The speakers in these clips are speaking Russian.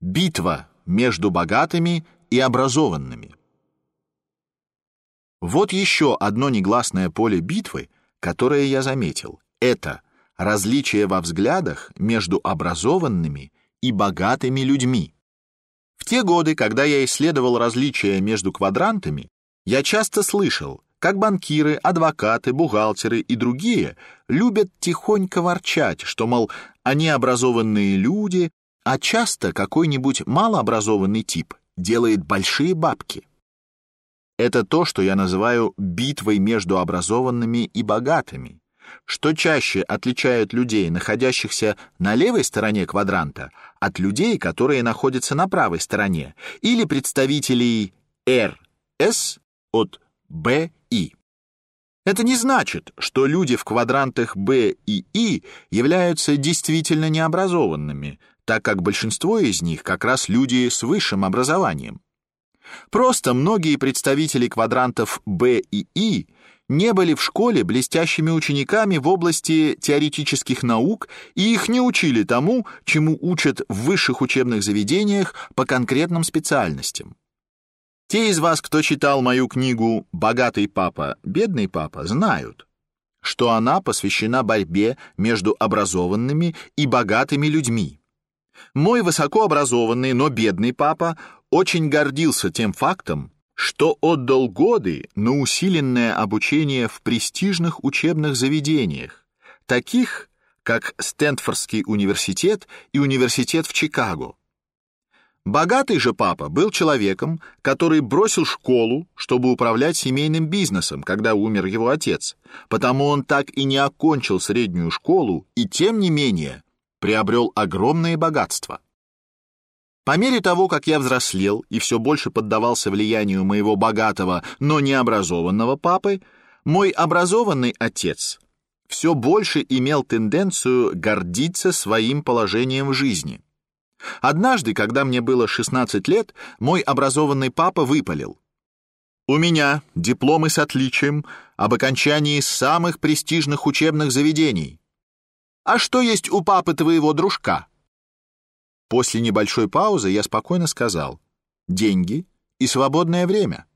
Битва между богатыми и образованными. Вот еще одно негласное поле битвы, которое я заметил. Это различие во взглядах между образованными и богатыми людьми. В те годы, когда я исследовал различия между квадрантами, я часто слышал, как банкиры, адвокаты, бухгалтеры и другие любят тихонько ворчать, что, мол, они образованные люди, а часто какой-нибудь малообразованный тип делает большие бабки. Это то, что я называю битвой между образованными и богатыми. Что чаще отличает людей, находящихся на левой стороне квадранта, от людей, которые находятся на правой стороне, или представителей РС от Б и. Это не значит, что люди в квадрантах Б и И являются действительно необразованными, так как большинство из них как раз люди с высшим образованием. Просто многие представители квадрантов Б и И не были в школе блестящими учениками в области теоретических наук, и их не учили тому, чему учат в высших учебных заведениях по конкретным специальностям. Те из вас, кто читал мою книгу «Богатый папа, бедный папа», знают, что она посвящена борьбе между образованными и богатыми людьми. Мой высокообразованный, но бедный папа очень гордился тем фактом, что отдал годы на усиленное обучение в престижных учебных заведениях, таких как Стэнфордский университет и университет в Чикаго. Богатый же папа был человеком, который бросил школу, чтобы управлять семейным бизнесом, когда умер его отец. Потому он так и не окончил среднюю школу и тем не менее приобрел огромные богатства. По мере того, как я взрослел и все больше поддавался влиянию моего богатого, но необразованного папы, мой образованный отец все больше имел тенденцию гордиться своим положением в жизни. Однажды, когда мне было 16 лет, мой образованный папа выпалил: "У меня дипломы с отличием об окончании самых престижных учебных заведений. А что есть у папы твоего дружка? После небольшой паузы я спокойно сказал: деньги и свободное время.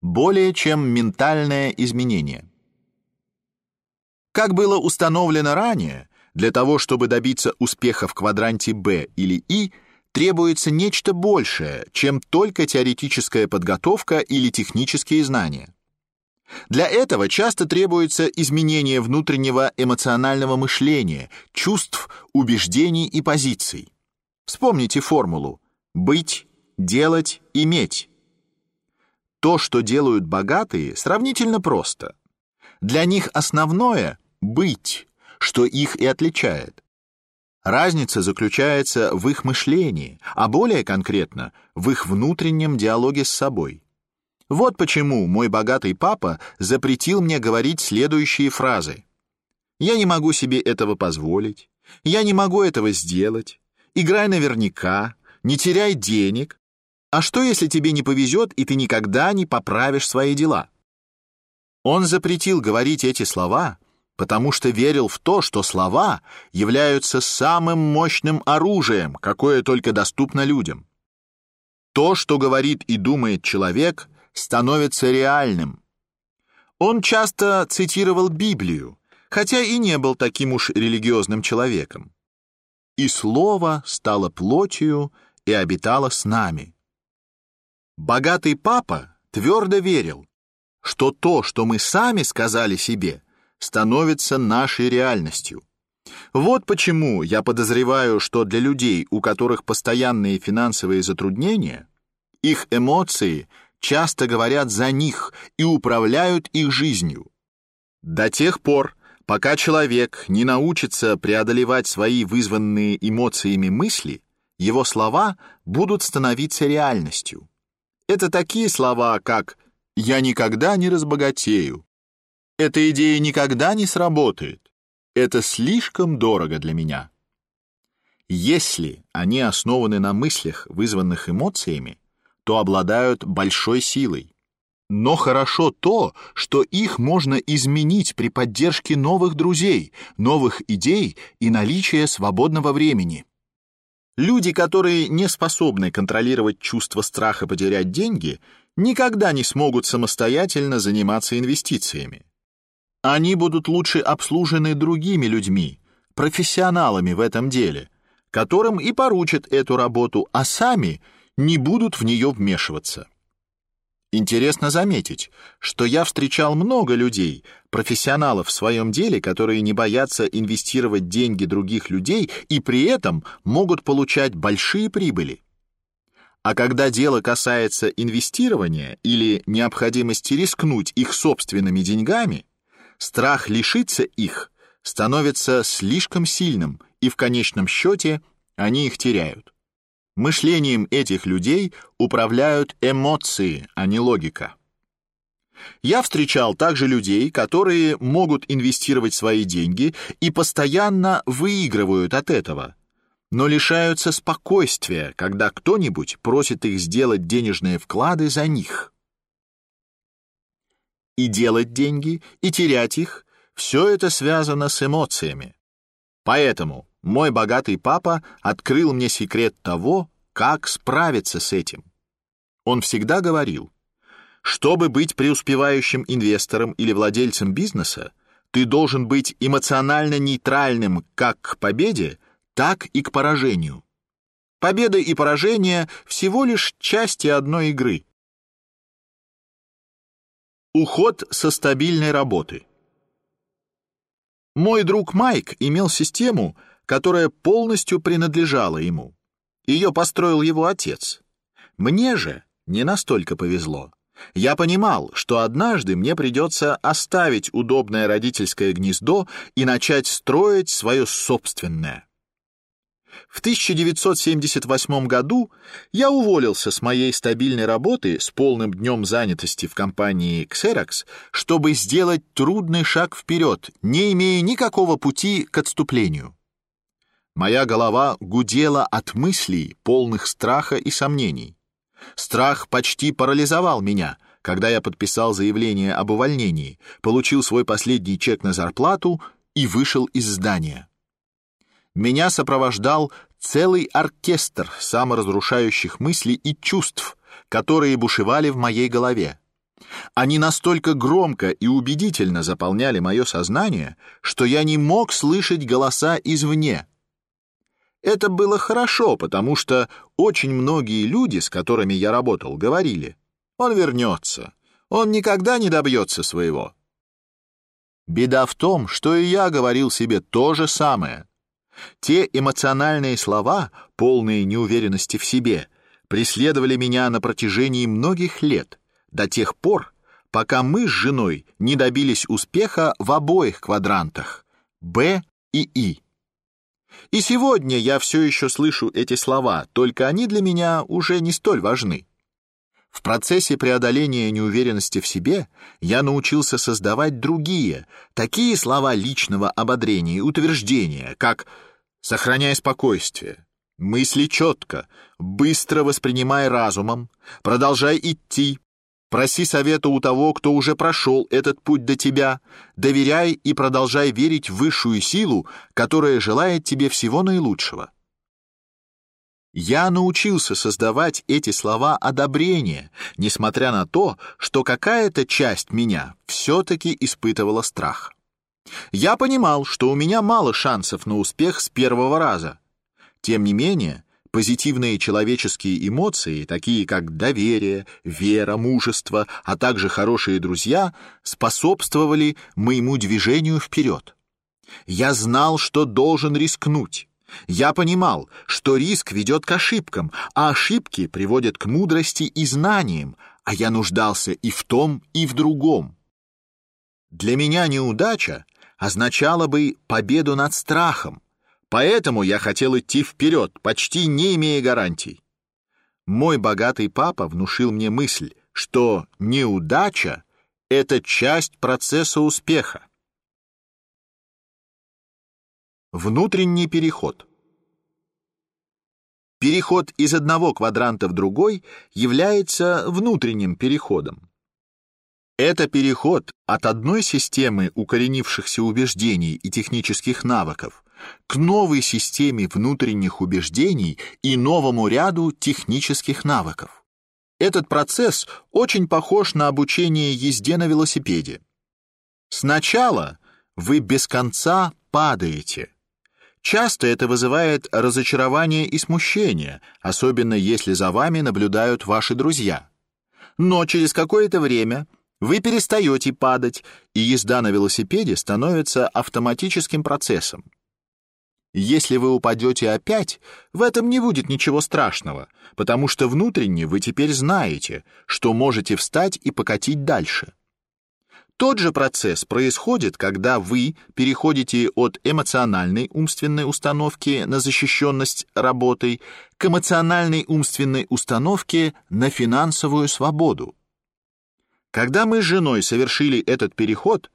Более чем ментальное изменение. Как было установлено ранее, для того, чтобы добиться успеха в квадранте Б или И, требуется нечто большее, чем только теоретическая подготовка или технические знания. Для этого часто требуется изменение внутреннего эмоционального мышления, чувств, убеждений и позиций. Вспомните формулу быть, делать, иметь. То, что делают богатые, сравнительно просто. Для них основное быть, что их и отличает. Разница заключается в их мышлении, а более конкретно в их внутреннем диалоге с собой. Вот почему мой богатый папа запретил мне говорить следующие фразы: "Я не могу себе этого позволить", "Я не могу этого сделать", "Играй наверняка", "Не теряй денег", "А что, если тебе не повезет и ты никогда не поправишь свои дела?" Он запретил говорить эти слова, потому что верил в то, что слова являются самым мощным оружием, какое только доступно людям. То, что говорит и думает человек, становится реальным. Он часто цитировал Библию, хотя и не был таким уж религиозным человеком. И слово стало плотью и обитало с нами. Богатый папа твердо верил, что то, что мы сами сказали себе, становится нашей реальностью. Вот почему я подозреваю, что для людей, у которых постоянные финансовые затруднения, их эмоции часто говорят за них и управляют их жизнью. До тех пор, пока человек не научится преодолевать свои вызванные эмоциями мысли, его слова будут становиться реальностью. Это такие слова, как «я никогда не разбогатею», «эта идея никогда не сработает», «это слишком дорого для меня». Если они основаны на мыслях, вызванных эмоциями, то обладают большой силой. Но хорошо то, что их можно изменить при поддержке новых друзей, новых идей и наличия свободного времени. Люди, которые не способны контролировать чувство страха потерять деньги, никогда не смогут самостоятельно заниматься инвестициями. Они будут лучше обслужены другими людьми, профессионалами в этом деле, которым и поручат эту работу, а сами не будут в нее вмешиваться. Интересно заметить, что я встречал много людей, профессионалов в своем деле, которые не боятся инвестировать деньги других людей и при этом могут получать большие прибыли. А когда дело касается инвестирования или необходимости рискнуть их собственными деньгами, страх лишиться их становится слишком сильным, и в конечном счете они их теряют. Мышлением этих людей управляют эмоции, а не логика. Я встречал также людей, которые могут инвестировать свои деньги и постоянно выигрывают от этого, но лишаются спокойствия, когда кто-нибудь просит их сделать денежные вклады за них. И делать деньги, и терять их все это связано с эмоциями. Поэтому мой богатый папа открыл мне секрет того, как справиться с этим. Он всегда говорил, чтобы быть преуспевающим инвестором или владельцем бизнеса, ты должен быть эмоционально нейтральным как к победе, так и к поражению. Победа и поражение всего лишь части одной игры. Уход со стабильной работы. Мой друг Майк имел систему, которая полностью принадлежала ему. Ее построил его отец. Мне же не настолько повезло. Я понимал, что однажды мне придется оставить удобное родительское гнездо и начать строить свое собственное. В 1978 году я уволился с моей стабильной работы с полным днем занятости в компании Xerox, чтобы сделать трудный шаг вперед, не имея никакого пути к отступлению. Моя голова гудела от мыслей, полных страха и сомнений. Страх почти парализовал меня, когда я подписал заявление об увольнении, получил свой последний чек на зарплату и вышел из здания. Меня сопровождал целый оркестр саморазрушающих мыслей и чувств, которые бушевали в моей голове. Они настолько громко и убедительно заполняли мое сознание, что я не мог слышать голоса извне. Это было хорошо, потому что очень многие люди, с которыми я работал, говорили, он вернется, он никогда не добьется своего. Беда в том, что и я говорил себе то же самое. Те эмоциональные слова, полные неуверенности в себе, преследовали меня на протяжении многих лет, до тех пор, пока мы с женой не добились успеха в обоих квадрантах Б и И. И сегодня я все еще слышу эти слова, только они для меня уже не столь важны. В процессе преодоления неуверенности в себе я научился создавать другие, такие слова личного ободрения и утверждения, как «сохраняй спокойствие», «мысли четко», «быстро воспринимай разумом», «продолжай идти», Проси совета у того, кто уже прошел этот путь до тебя. Доверяй и продолжай верить в высшую силу, которая желает тебе всего наилучшего. Я научился создавать эти слова одобрения, несмотря на то, что какая-то часть меня все-таки испытывала страх. Я понимал, что у меня мало шансов на успех с первого раза. Тем не менее, Позитивные человеческие эмоции, такие как доверие, вера, мужество, а также хорошие друзья, способствовали моему движению вперед. Я знал, что должен рискнуть. Я понимал, что риск ведет к ошибкам, а ошибки приводят к мудрости и знаниям, а я нуждался и в том, и в другом. Для меня неудача означала бы победу над страхом, Поэтому я хотел идти вперед, почти не имея гарантий. Мой богатый папа внушил мне мысль, что неудача — это часть процесса успеха. Внутренний переход. Переход из одного квадранта в другой является внутренним переходом. Это переход от одной системы укоренившихся убеждений и технических навыков к новой системе внутренних убеждений и новому ряду технических навыков. Этот процесс очень похож на обучение езде на велосипеде. Сначала вы без конца падаете. Часто это вызывает разочарование и смущение, особенно если за вами наблюдают ваши друзья. Но через какое-то время вы перестаете падать, и езда на велосипеде становится автоматическим процессом. Если вы упадете опять, в этом не будет ничего страшного, потому что внутренне вы теперь знаете, что можете встать и покатить дальше. Тот же процесс происходит, когда вы переходите от эмоциональной умственной установки на защищенность работой к эмоциональной умственной установке на финансовую свободу. Когда мы с женой совершили этот переход,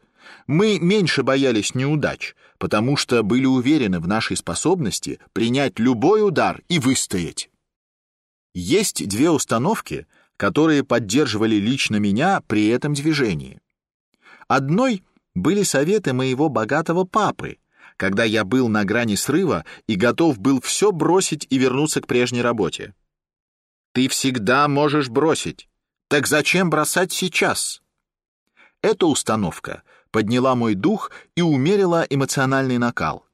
мы меньше боялись неудач, потому что были уверены в нашей способности принять любой удар и выстоять. Есть две установки, которые поддерживали лично меня при этом движении. Одной были советы моего богатого папы, когда я был на грани срыва и готов был все бросить и вернуться к прежней работе. Ты всегда можешь бросить. Так зачем бросать сейчас? Эта установка подняла мой дух и умерила эмоциональный накал.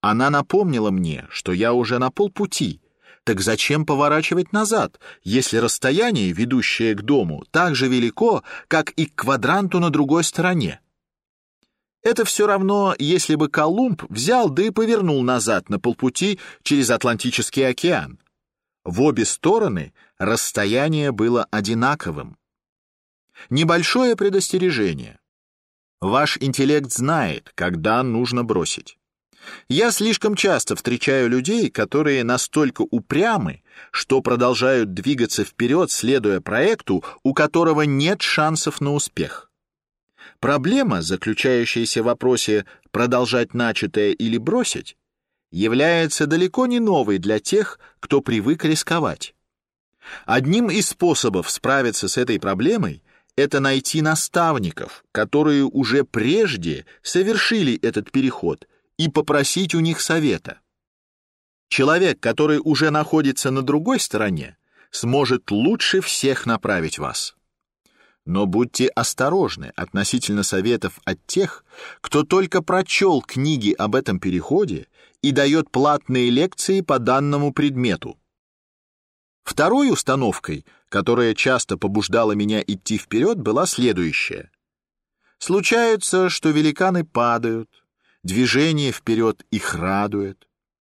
Она напомнила мне, что я уже на полпути. Так зачем поворачивать назад, если расстояние, ведущее к дому, так же велико, как и к квадранту на другой стороне? Это все равно, если бы Колумб взял да и повернул назад на полпути через Атлантический океан. В обе стороны расстояние было одинаковым. Небольшое предостережение. Ваш интеллект знает, когда нужно бросить. Я слишком часто встречаю людей, которые настолько упрямы, что продолжают двигаться вперед, следуя проекту, у которого нет шансов на успех. Проблема, заключающаяся в вопросе продолжать начатое или бросить, является далеко не новой для тех, кто привык рисковать. Одним из способов справиться с этой проблемой это найти наставников, которые уже прежде совершили этот переход и попросить у них совета. Человек, который уже находится на другой стороне, сможет лучше всех направить вас. Но будьте осторожны относительно советов от тех, кто только прочел книги об этом переходе и дает платные лекции по данному предмету. Второй установкой, которая часто побуждала меня идти вперед, была следующая. Случается, что великаны падают, движение вперед их радует.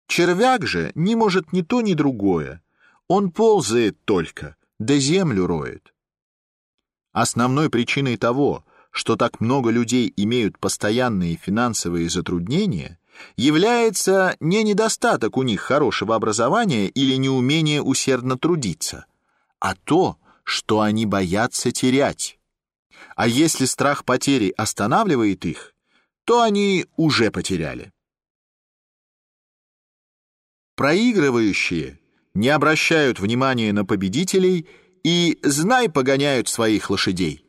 Червяк же не может ни то, ни другое. Он ползает только, да землю роет. Основной причиной того, что так много людей имеют постоянные финансовые затруднения, является не недостаток у них хорошего образования или неумение усердно трудиться, а то, что они боятся терять. А если страх потери останавливает их, то они уже потеряли. Проигрывающие не обращают внимания на победителей и, знай, погоняют своих лошадей.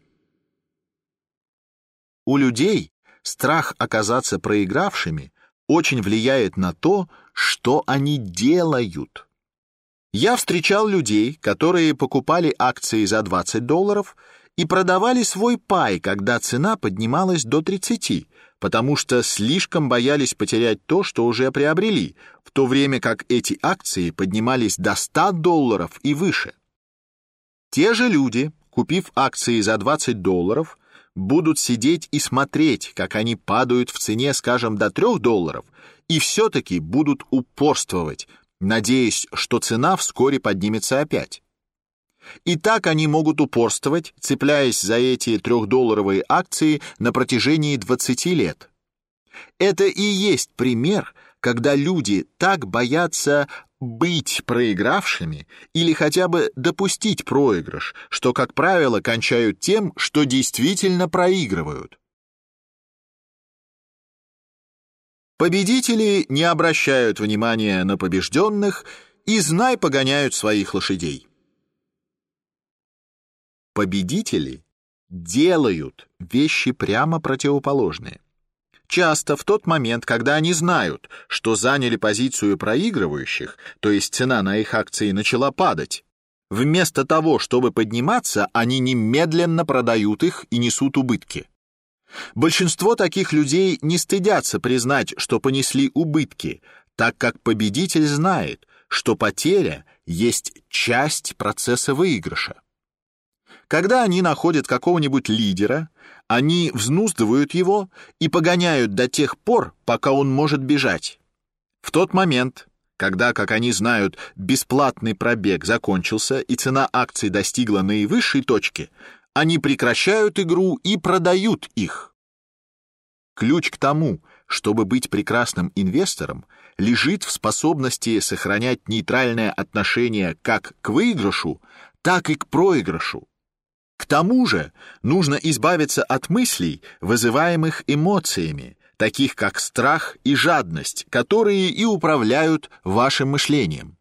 У людей страх оказаться проигравшими очень влияет на то, что они делают. Я встречал людей, которые покупали акции за 20 долларов и продавали свой пай, когда цена поднималась до 30, потому что слишком боялись потерять то, что уже приобрели, в то время как эти акции поднимались до 100 долларов и выше. Те же люди, купив акции за 20 долларов, будут сидеть и смотреть, как они падают в цене, скажем, до 3 долларов, и все-таки будут упорствовать, надеясь, что цена вскоре поднимется опять. И так они могут упорствовать, цепляясь за эти трехдолларовые акции на протяжении 20 лет. Это и есть пример, когда люди так боятся быть проигравшими или хотя бы допустить проигрыш, что, как правило, кончают тем, что действительно проигрывают. Победители не обращают внимания на побежденных и знай погоняют своих лошадей. Победители делают вещи прямо противоположные. Часто в тот момент, когда они знают, что заняли позицию проигрывающих, то есть цена на их акции начала падать, вместо того, чтобы подниматься, они немедленно продают их и несут убытки. Большинство таких людей не стыдятся признать, что понесли убытки, так как победитель знает, что потеря есть часть процесса выигрыша. Когда они находят какого-нибудь лидера, они взнуздывают его и погоняют до тех пор, пока он может бежать. В тот момент, когда, как они знают, бесплатный пробег закончился и цена акций достигла наивысшей точки, они прекращают игру и продают их. Ключ к тому, чтобы быть прекрасным инвестором, лежит в способности сохранять нейтральное отношение как к выигрышу, так и к проигрышу. К тому же нужно избавиться от мыслей, вызываемых эмоциями, таких как страх и жадность, которые и управляют вашим мышлением.